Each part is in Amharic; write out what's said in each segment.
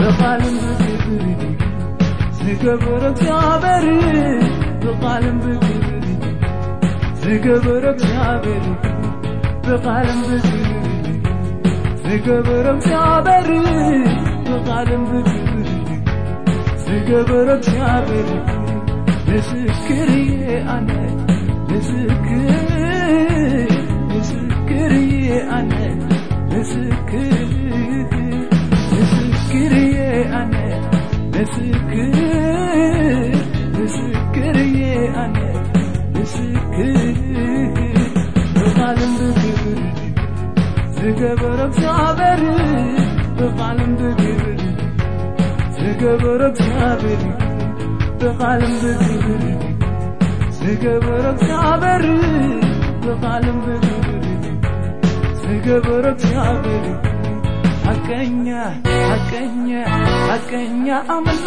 بقالم بكبرتي سكبرك يا بري بقالم بكبرتي سكبرك يا بري بقالم بكبرتي سكبرك يا بري بقالم بكبرتي سكبرك يا بري لسكري أنا لسكري لسكري أنا ምስክር ምስክርዬ አነ ምስክር በቃልም ብክብር ዝገበረ እግዚአብሔር በቃልም ብክብር ዝገበረ እግዚአብሔር በቃልም ብክብር ዝገበረ እግዚአብሔር በቃልም ብክብር ንገበር እግዚአብሔር ሐቀኛ ሐቀኛ ሐቀኛ አምላ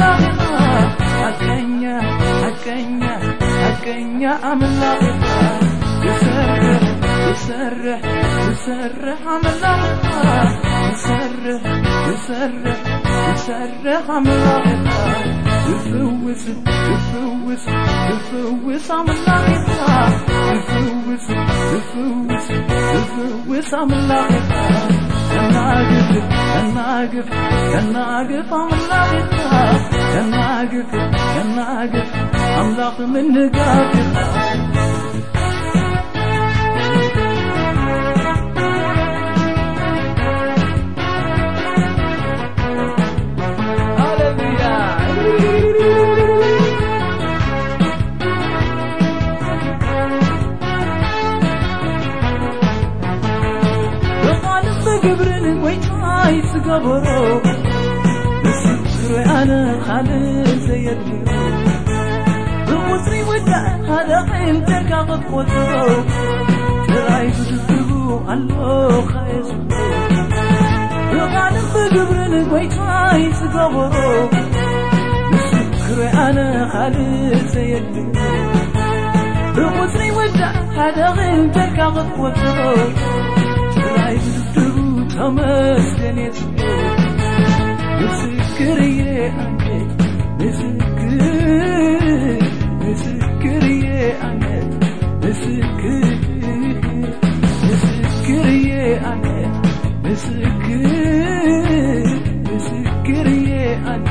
ሐቀኛ ሐቀኛ ሐቀኛ አምላ የሰርህ የሰርህ የሰርህ አምላክ የሰርህ የሰርህ የሰርህ አምላክ ይፈውስ ይፈውስ ይፈውስ አምላክ سام الله الناقف الناقف الناقف أملاك الناقف الناقف أملاك من نقافي تقبرن وياي تقبره بس أنا خالد زيدني بمصري ودع هذا قيمتك اغفوته تراي تدبو عنه خايس وقال تقبرن وياي تقبره بس أنا خالد زيدني بمصري ودع هذا قيمتك اغفوته تمسنت مسكري أنت مسكري مسكري أنت مسكري مسكري أنت مسكري مسكري أنت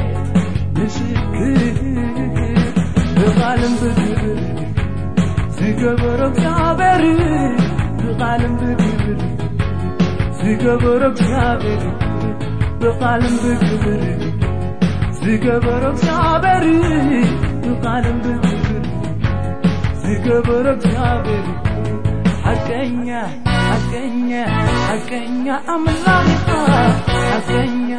مسكري بغالم بكبر سجبر بتعبر بغالم بكبر ዝገበሮ እግዚአብሔር ብቃልም ብክብር ዝገበሮ እግዚአብሔር ብቃልም ብክብር ዝገበሮ እግዚአብሔር ሐቀኛ ሐቀኛ ሐቀኛ አምላኽካ ሐቀኛ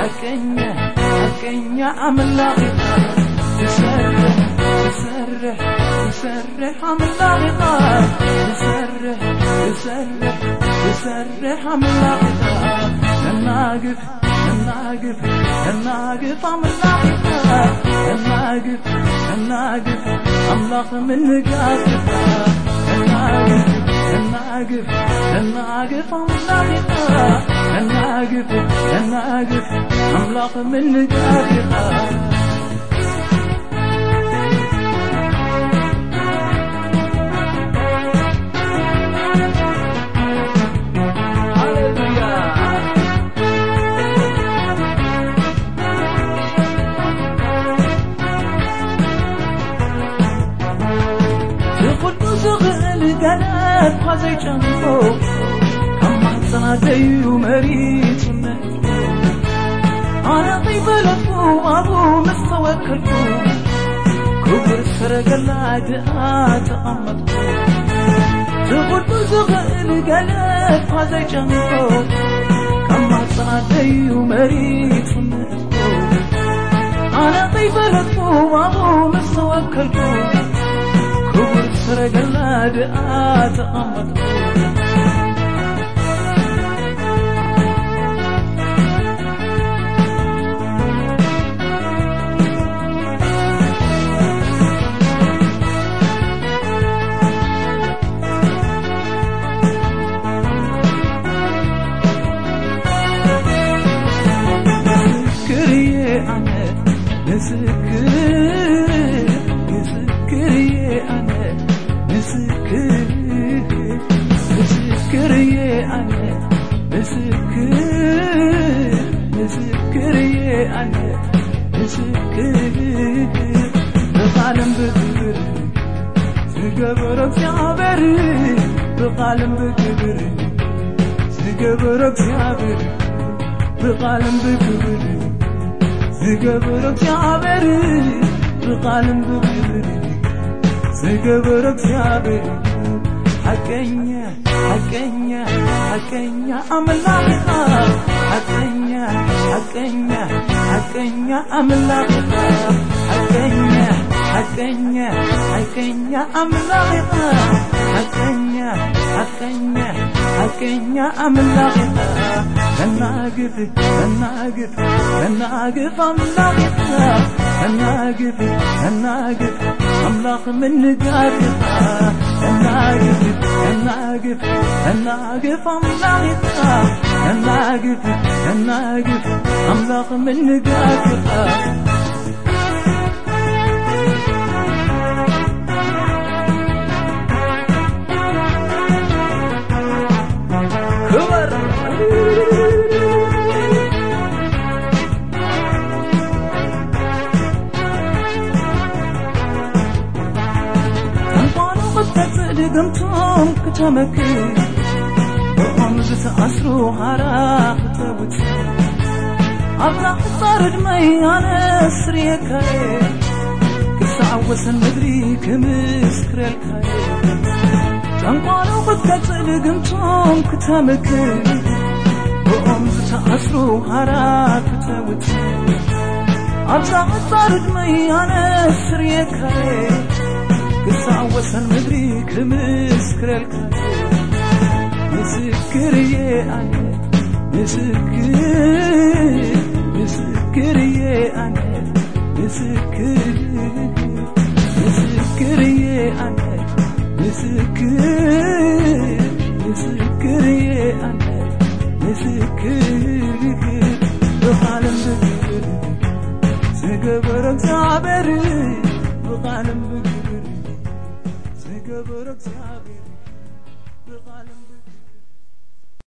ሐቀኛ ሐቀኛ አምላኽካ ትሰርሕ ትሰርሕ ትሰርሕ አምላኽካ ትሰርሕ ትሰርሕ የመርህ አምላክ እናግፍ እናግፍ እናግፍ አምላክ እናግፍ እናግፍ አምላክ ምንጋፍ እናግፍ እናግፍ እናግፍ አምላክ እናግፍ እናግፍ አምላክ ምንጋፍ ዝኽእል ገለ እኳ ዘይጨንቆ ካብ ማሕፀናደዩ መሪፅነት ኣነ ከይበለጥኩ ኣብኡ ምስ ተወከልኩ ክቡር ሰረገላ ድኣ ተቐመጥኩ ዝኩሉ ዝኽእል ገለ እኳ ዘይጨንቆ ካብ ማሕፀናደዩ መሪፅነት ኣነ ከይበለጥኩ ኣብኡ ምስ ተወከልኩ ረገላድ ኣተቐመጥኩ ምስክር بقالم بكبر سجبرك يا بري بقالم بكبر سجبرك يا بري بقالم بكبر سجبرك يا بري بقالم بكبر سجبرك يا بري ሐቀኛ ሐቀኛ ሐቀኛ አምላክ ሐቀኛ ሐቀኛ ሐቀኛ አምላክ ሐቀኛ ሐቀኛ ሐቀኛ አምላክ ሐቀኛ ሐቀኛ ሐቀኛ አምላክ ተናግፍ ተናግፍ ተናግፍ አምላክ ተናግፍ ተናግፍ አምላክ ምን ጋር ተናግፍ ተናግፍ ተናግፍ አምላክ ተናግፍ ተናግፍ አምላክ ምን ድግምቶም ከተመክር በኦምዝ ተአስሮ ሃራ ክተውት። አምላኽ ጻር ዕድመይ ኣነ ስርየካየ ክሳዕ ምድሪ ክምስክረልካየ ጠንቋሎ ክትቀጽል ግምቶም ክተምክር ብኦም ዝተኣስሩ ሃራ ክተውት። ኣብዛ ጻር ዕድመይ ኣነ ስርየካየ قصة وسر مدريك مسكرك مسكرية أنا مسكرية مسكرية أنا مسكرية مسكرية أنا مسكرية مسكرية أنا مسكرية بقالم بكر سقبرك تعبري بقالم بكر Bırak diğer bir Bırak